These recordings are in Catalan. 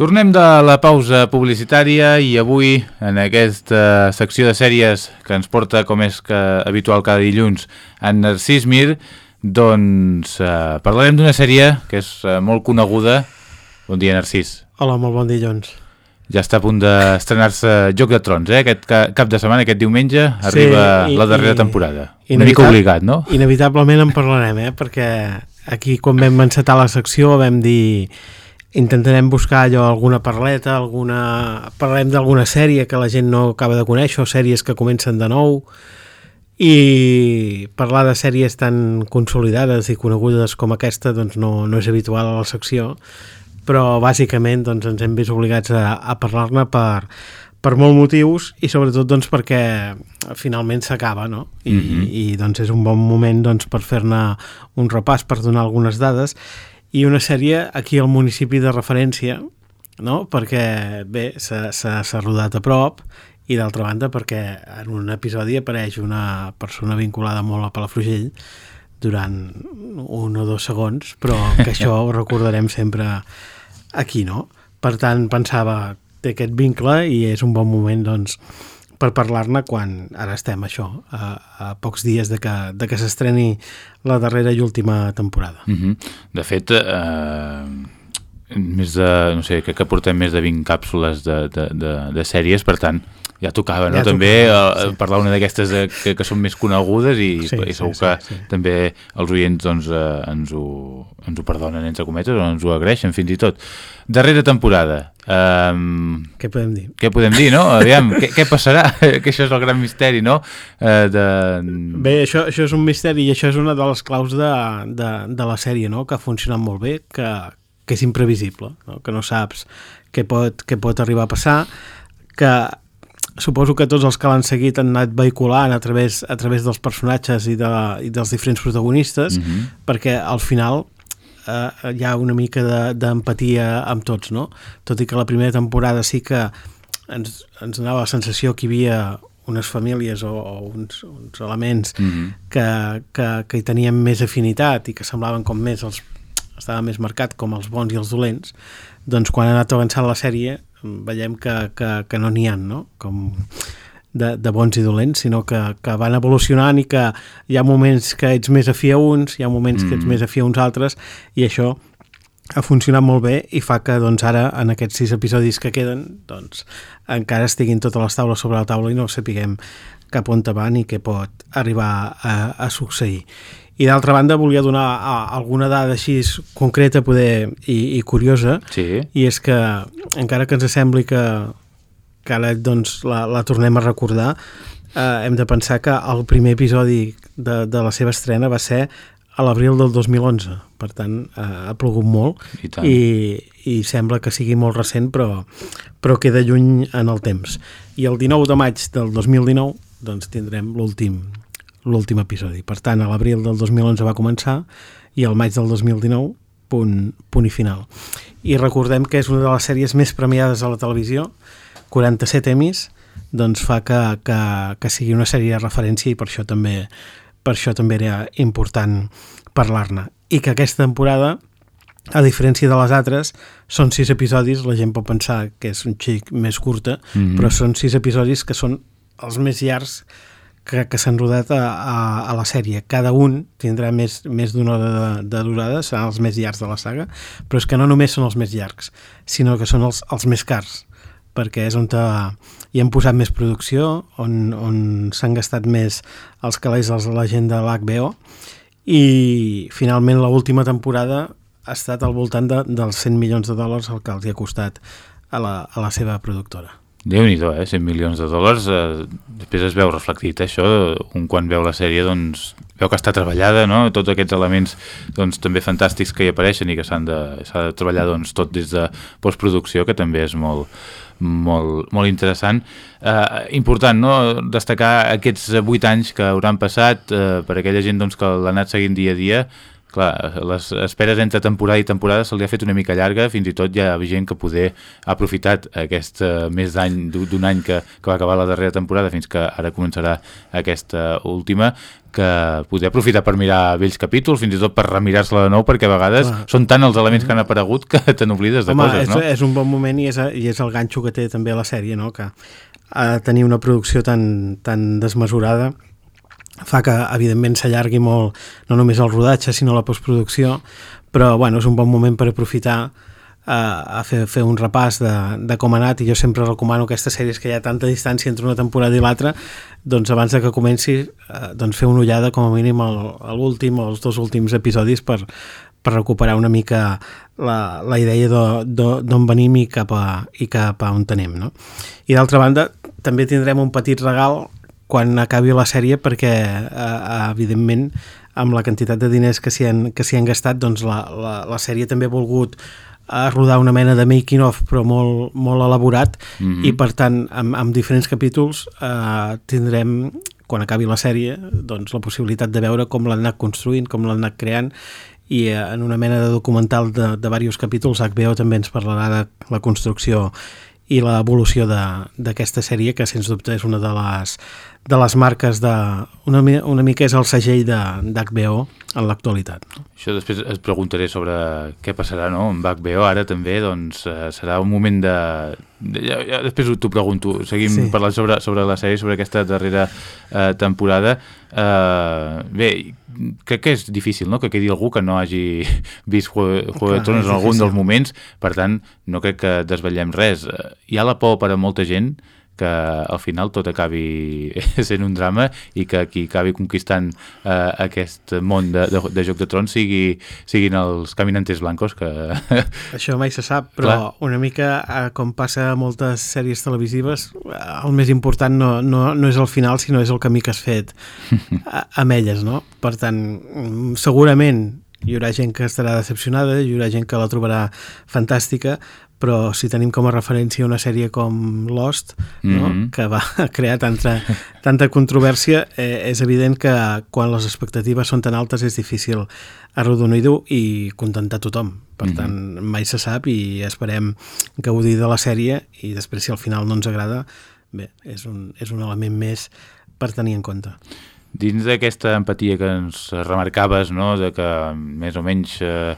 Tornem de la pausa publicitària i avui en aquesta secció de sèries que ens porta com és que habitual cada dilluns en Narcís Mir doncs eh, parlarem d'una sèrie que és eh, molt coneguda Bon dia Narcís Hola, molt bon dilluns ja està a punt d'estrenar-se Joc de Trons, eh? Aquest cap de setmana, aquest diumenge, arriba sí, i, la darrera i, temporada. Una mica obligat, no? Inevitablement en parlarem, eh? Perquè aquí, quan vam encetar la secció, vam dir intentarem buscar allò, alguna parleta, alguna... parlem d'alguna sèrie que la gent no acaba de conèixer, o sèries que comencen de nou, i parlar de sèries tan consolidades i conegudes com aquesta doncs no, no és habitual a la secció, però bàsicament doncs, ens hem vist obligats a, a parlar-ne per, per molts motius i sobretot doncs, perquè finalment s'acaba no? I, mm -hmm. i doncs, és un bon moment doncs, per fer-ne un repàs, per donar algunes dades i una sèrie aquí al municipi de referència, no? perquè bé, s'ha rodat a prop i d'altra banda perquè en un episodi apareix una persona vinculada molt a Palafrugell durant un o dos segons, però que això ho recordarem sempre aquí, no? Per tant, pensava, té aquest vincle i és un bon moment, doncs, per parlar-ne quan ara estem això, a, a pocs dies de que, de que s'estreni la darrera i última temporada. Mm -hmm. De fet, eh, més de, no sé, crec que portem més de 20 càpsules de, de, de, de sèries, per tant, ja tocava, no? Ja també tocava, uh, sí. parlar una d'aquestes que, que són més conegudes i, sí, i segur sí, que sí, sí. també els oients doncs, uh, ens, ho, ens ho perdonen entre cometes o ens ho agraeixen fins i tot. Darrera temporada. Um, què podem dir? Què podem dir, no? Aviam, què, què passarà? que això és el gran misteri, no? Uh, de... Bé, això, això és un misteri i això és una de les claus de, de, de la sèrie, no? Que ha funcionat molt bé, que, que és imprevisible, no? que no saps què pot, què pot arribar a passar, que suposo que tots els que l'han seguit han anat vehiculant a través, a través dels personatges i, de, i dels diferents protagonistes, mm -hmm. perquè al final eh, hi ha una mica d'empatia de, amb tots, no? Tot i que la primera temporada sí que ens, ens donava la sensació que hi havia unes famílies o, o uns, uns elements mm -hmm. que, que, que hi tenien més afinitat i que semblaven com més els estava més marcat com els bons i els dolents, doncs quan ha anat avançant la sèrie veiem que, que, que no n'hi ha, no? Com de, de bons i dolents, sinó que, que van evolucionant i que hi ha moments que ets més afí a uns, hi ha moments mm. que ets mm. més afí a uns altres, i això ha funcionat molt bé i fa que doncs, ara, en aquests sis episodis que queden, doncs, encara estiguin totes les taules sobre la taula i no sapiguem cap on van i què pot arribar a, a succeir. I d'altra banda volia donar alguna dada així concreta poder i, i curiosa, sí. i és que encara que ens sembli que, que ara doncs, la, la tornem a recordar, eh, hem de pensar que el primer episodi de, de la seva estrena va ser a l'abril del 2011, per tant eh, ha plogut molt I, i, i sembla que sigui molt recent però, però queda lluny en el temps. I el 19 de maig del 2019 doncs, tindrem l'últim l'últim episodi. Per tant, a l'abril del 2011 va començar i al maig del 2019 punt, punt i final. I recordem que és una de les sèries més premiades a la televisió, 47 emis, doncs fa que, que, que sigui una sèrie de referència i per això també per això també era important parlar-ne. I que aquesta temporada, a diferència de les altres, són sis episodis, la gent pot pensar que és un xic més curta, mm -hmm. però són sis episodis que són els més llargs que, que s'han rodat a, a, a la sèrie. Cada un tindrà més, més d'una hora de, de durada, seran els més llargs de la saga, però és que no només són els més llargs, sinó que són els, els més cars, perquè és on te, hi han posat més producció, on, on s'han gastat més els calés de la gent de l'HBO, i finalment l'última temporada ha estat al voltant de, dels 100 milions de dòlars el que els hi ha costat a la, a la seva productora déu nhi eh? 100 milions de dòlars, eh, després es veu reflectit, eh? això, un quan veu la sèrie, doncs, veu que està treballada, no? Tots aquests elements, doncs, també fantàstics que hi apareixen i que s'han de, de treballar, doncs, tot des de postproducció, que també és molt, molt, molt interessant. Eh, important, no?, destacar aquests 8 anys que hauran passat eh, per aquella gent, doncs, que l'ha anat seguint dia a dia, clar, les esperes entre temporada i temporada se li ha fet una mica llarga, fins i tot hi ha gent que poder ha aprofitat aquest uh, mes d'any, d'un any que, que va acabar la darrera temporada fins que ara començarà aquesta última, que poder aprofitar per mirar vells capítols, fins i tot per remirar-se-la de nou, perquè a vegades Clar. són tant els elements que han aparegut que te n'oblides de Home, coses, és, no? és un bon moment i és, i és el ganxo que té també la sèrie, no? que ha de tenir una producció tan, tan desmesurada fa que, evidentment, s'allargui molt no només el rodatge, sinó la postproducció, però bueno, és un bon moment per aprofitar a, a fer, fer un repàs de, de com ha anat i jo sempre recomano aquestes sèries que hi ha tanta distància entre una temporada i l'altra doncs abans de que comenci eh, doncs fer una ullada com a mínim a l'últim o els dos últims episodis per, per recuperar una mica la, la idea d'on venim i cap, a, i cap a on tenem no? i d'altra banda també tindrem un petit regal quan acabi la sèrie perquè eh, evidentment amb la quantitat de diners que s'hi han, que han gastat doncs la, la, la sèrie també ha volgut a rodar una mena de making of però molt, molt elaborat mm -hmm. i per tant amb, amb diferents capítols eh, tindrem quan acabi la sèrie doncs, la possibilitat de veure com l'han anat construint, com l'han anat creant i eh, en una mena de documental de, de diversos capítols HBO també ens parlarà de la construcció i l'evolució d'aquesta sèrie que sens dubte és una de les, de les marques de... Una, una mica és el segell d'HBO en l'actualitat. Això després es preguntaré sobre què passarà no? amb HBO. Ara també doncs, eh, serà un moment de... de ja, ja, després t'ho pregunto. Seguim sí. parlant sobre, sobre la sèrie, sobre aquesta darrera eh, temporada. Eh, bé, crec que és difícil no? que quedi algú que no hagi vist Juego, Juego de Tronos en algun dels moments. Per tant, no crec que desvetllem res. Hi ha la por per a molta gent que al final tot acabi sent un drama i que qui acabi conquistant eh, aquest món de, de, de Joc de Trons sigui, siguin els caminantes blancos que... Això mai se sap, però Clar. una mica eh, com passa a moltes sèries televisives el més important no, no, no és el final sinó és el camí que has fet a, amb elles, no? Per tant, segurament hi haurà gent que estarà decepcionada, hi haurà gent que la trobarà fantàstica, però si tenim com a referència una sèrie com Lost, mm -hmm. no? Mhm. que va crear tanta, tanta controvèrsia, eh, és evident que quan les expectatives són tan altes és difícil arrodonir-ho i contentar tothom. Per mm -hmm. tant, mai se sap i esperem gaudir de la sèrie i després si al final no ens agrada, bé, és un, és un element més per tenir en compte. Dins d'aquesta empatia que ens remarcaves, no? de que més o menys... Eh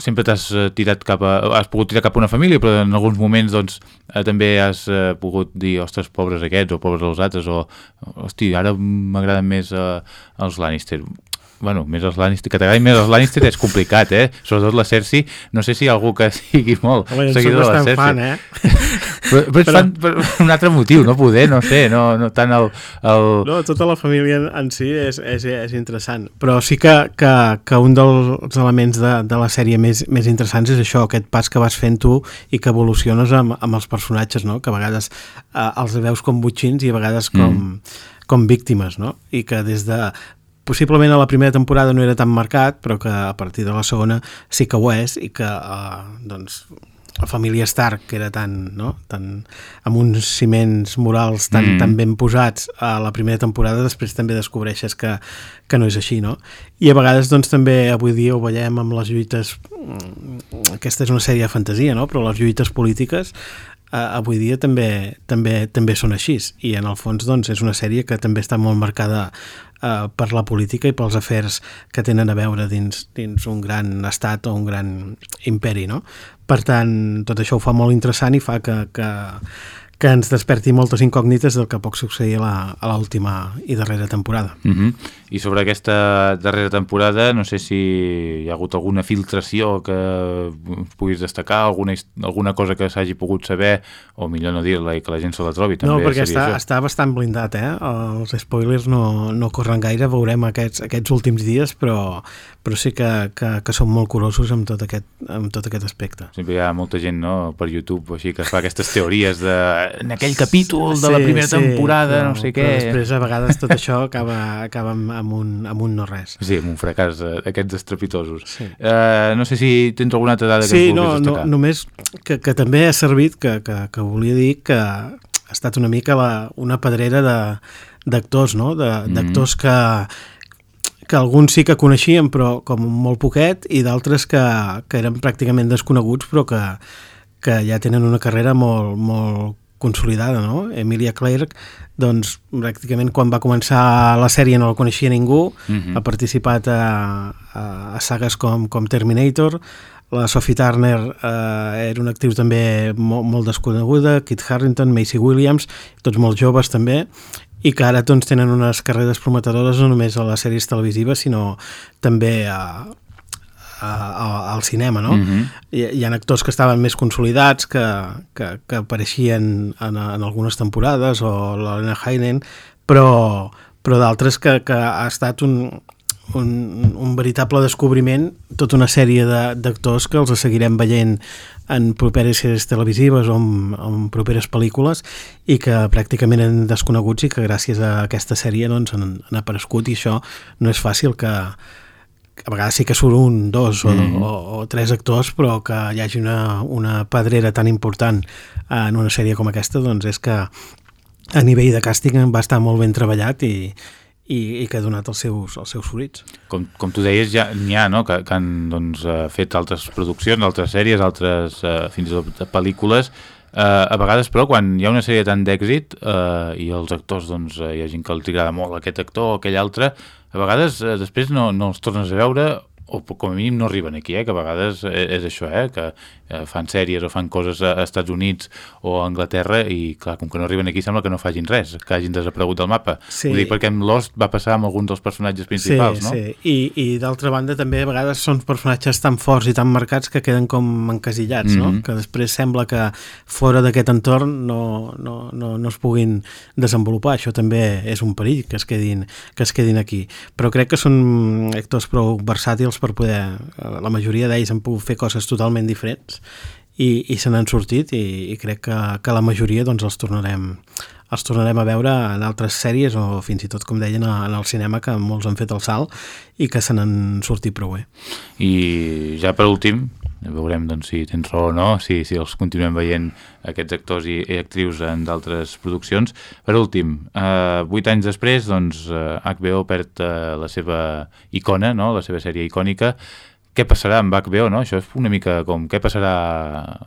sempre t'has eh, tirat cap a... has pogut tirar cap a una família, però en alguns moments doncs, eh, també has eh, pogut dir, ostres, pobres aquests, o pobres els altres, o, hosti, ara m'agraden més eh, els Lannister bueno, més els Lannister, que t'agradi més els Lannister és complicat, eh? Sobretot la Cersei, no sé si hi ha algú que sigui molt Home, seguidor de la Cersei. Fan, eh? però, però, però... fan per un altre motiu, no poder, no sé, no, no tant el, el... No, tota la família en si és, és, és interessant, però sí que, que, que un dels elements de, de la sèrie més, més interessants és això, aquest pas que vas fent tu i que evoluciones amb, amb els personatges, no? que a vegades eh, els veus com butxins i a vegades com, mm. com víctimes, no? i que des de possiblement a la primera temporada no era tan marcat, però que a partir de la segona sí que ho és i que eh, doncs, la família Stark, que era tan, no? tan, amb uns ciments morals tan, mm. tan ben posats a la primera temporada, després també descobreixes que, que no és així, no? I a vegades doncs, també avui dia ho veiem amb les lluites... Mm, aquesta és una sèrie de fantasia, no? Però les lluites polítiques avui dia també, també, també són així i en el fons doncs, és una sèrie que també està molt marcada eh, per la política i pels afers que tenen a veure dins, dins un gran estat o un gran imperi. No? Per tant, tot això ho fa molt interessant i fa que, que, que ens desperti moltes incògnites del que pot succeir a l'última i darrera temporada. Uh mhm. -huh. I sobre aquesta darrera temporada, no sé si hi ha hagut alguna filtració que puguis destacar, alguna, alguna cosa que s'hagi pogut saber, o millor no dir-la i que la gent se la trobi. També no, perquè està, està bastant blindat, eh? Els spoilers no, no corren gaire, veurem aquests, aquests últims dies, però, però sí que, que, que són molt curosos amb tot, aquest, amb tot aquest aspecte. Sempre hi ha molta gent no, per YouTube així que fa aquestes teories de en aquell capítol de la primera sí, temporada, no, no sé què... Però després a vegades tot això acaba, acaba amb, un, amb un no res. Sí, amb un fracàs d'aquests estrepitosos. Sí. Uh, no sé si tens alguna altra dada que sí, ens no, destacar. No, només que, que també ha servit, que, que, que volia dir que ha estat una mica la, una pedrera d'actors, no? d'actors mm que que alguns sí que coneixíem, però com molt poquet, i d'altres que, que eren pràcticament desconeguts, però que, que ja tenen una carrera molt, molt consolidada, no? Emilia Clarke, doncs, pràcticament quan va començar la sèrie no la coneixia ningú, uh -huh. ha participat a, a, a sagues com, com Terminator, la Sophie Turner eh, era una actriu també molt, molt desconeguda, Kit Harington, Macy Williams, tots molt joves també, i que ara doncs, tenen unes carreres prometedores no només a les sèries televisives, sinó també a, a, a, al cinema, no? Mm -hmm. hi, hi ha actors que estaven més consolidats, que, que, que apareixien en, en algunes temporades, o l'Helena Heinen, però, però d'altres que, que ha estat un, un, un veritable descobriment, tota una sèrie d'actors que els seguirem veient en properes sèries televisives o en, en properes pel·lícules i que pràcticament eren desconeguts i que gràcies a aquesta sèrie doncs, han, han aparegut i això no és fàcil que, a vegades sí que surt un, dos o, mm. o, o tres actors, però que hi hagi una, una pedrera tan important en una sèrie com aquesta, doncs és que a nivell de càsting va estar molt ben treballat i, i, i que ha donat els seus, els seus fruits. Com, com tu deies, ja n'hi ha no? que, que han doncs, eh, fet altres produccions, altres sèries, altres eh, fins i tot pel·lícules, Uh, a vegades, però, quan hi ha una sèrie tant d'èxit uh, i els actors, doncs, uh, hi ha gent que els agrada molt aquest actor o aquell altre, a vegades uh, després no, no els tornes a veure o com a mínim no arriben aquí, eh? que a vegades eh, és això, eh? que eh, fan sèries o fan coses a Estats Units o a Anglaterra i clar, com que no arriben aquí sembla que no fagin res, que hagin desaparegut del mapa. Sí. Ho dic perquè amb Lost va passar amb alguns dels personatges principals, sí, no? Sí, i, i d'altra banda també a vegades són personatges tan forts i tan marcats que queden com encasillats, mm -hmm. no? Mhm. Que després sembla que fora d'aquest entorn no, no, no, no es puguin desenvolupar. Això també és un perill que es quedin, que es quedin aquí. Però crec que són actors prou versàtils per poder... Eh, la majoria d'ells han pogut fer coses totalment diferents i, i se n'han sortit i, i crec que, que la majoria doncs, els tornarem els tornarem a veure en altres sèries o fins i tot, com deien, en el cinema que molts han fet el salt i que se n'han sortit prou bé. I ja per últim, veurem doncs, si tens raó o no, si, si els continuem veient aquests actors i, i actrius en d'altres produccions. Per últim, eh, vuit anys després, doncs, HBO eh, perd eh, la seva icona, no? la seva sèrie icònica, què passarà amb HBO, no? Això és una mica com què passarà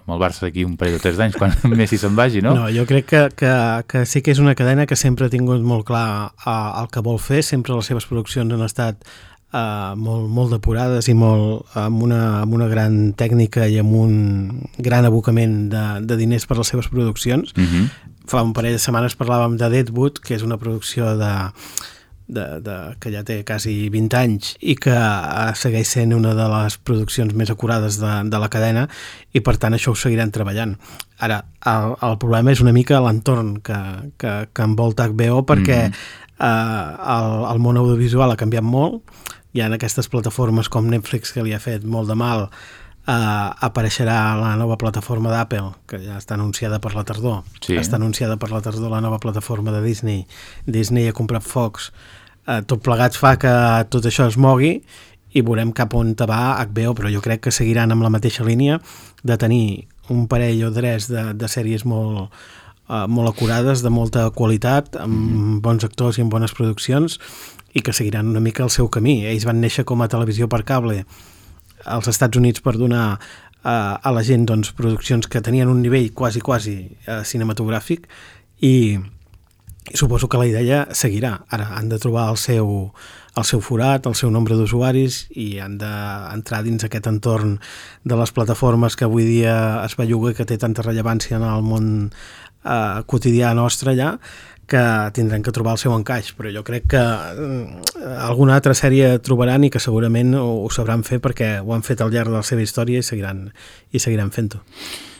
amb el Barça d'aquí un parell o tres d'anys quan Messi se'n vagi, no? No, jo crec que, que, que sí que és una cadena que sempre ha tingut molt clar uh, el que vol fer, sempre les seves produccions han estat uh, molt, molt depurades i molt, amb, una, amb una gran tècnica i amb un gran abocament de, de diners per les seves produccions. Uh mhm. -huh. Fa un parell de setmanes parlàvem de Deadwood, que és una producció de de, de, que ja té quasi 20 anys i que segueix sent una de les produccions més acurades de, de la cadena i per tant això ho seguiran treballant. Ara, el, el problema és una mica l'entorn que, que, que envolta HBO perquè mm. eh, el, el món audiovisual ha canviat molt, hi ha aquestes plataformes com Netflix que li ha fet molt de mal Uh, apareixerà la nova plataforma d'Apple, que ja està anunciada per la tardor. Sí. Està anunciada per la tardor la nova plataforma de Disney. Disney ha comprat Fox eh, tot plegat fa que tot això es mogui i veurem cap on te va HBO, però jo crec que seguiran amb la mateixa línia de tenir un parell o tres de, de sèries molt, uh, molt acurades, de molta qualitat, amb mm -hmm. bons actors i amb bones produccions, i que seguiran una mica el seu camí. Ells van néixer com a televisió per cable als Estats Units per donar uh, a la gent doncs, produccions que tenien un nivell quasi, quasi uh, cinematogràfic i, i suposo que la idea seguirà. Ara han de trobar el seu, el seu forat, el seu nombre d'usuaris i han d'entrar dins aquest entorn de les plataformes que avui dia es belluga que té tanta rellevància en el món eh, quotidià nostre allà que tindran que trobar el seu encaix, però jo crec que eh, alguna altra sèrie trobaran i que segurament ho, ho sabran fer perquè ho han fet al llarg de la seva història i seguiran, i seguiran fent-ho.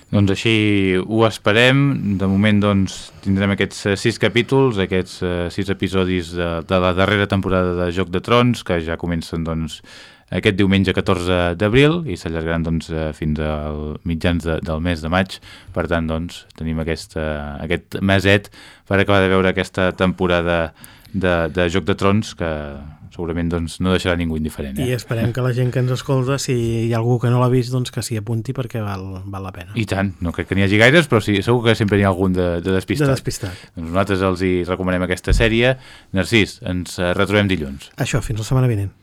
Doncs així ho esperem. De moment doncs, tindrem aquests eh, sis capítols, aquests uh, sis episodis de, de la darrera temporada de Joc de Trons, que ja comencen doncs, aquest diumenge 14 d'abril i s'allargaran doncs, eh, fins al mitjans de, del mes de maig. Per tant, doncs, tenim aquesta, aquest meset per acabar de veure aquesta temporada de, de Joc de Trons que segurament doncs, no deixarà ningú indiferent. Eh? I esperem que la gent que ens escolta, si hi ha algú que no l'ha vist, doncs que s'hi apunti perquè val, val la pena. I tant, no crec que n'hi hagi gaires, però sí, segur que sempre hi ha algun de, de despistat. De despistat. Doncs nosaltres els hi recomanem aquesta sèrie. Narcís, ens retrobem dilluns. Això, fins la setmana vinent.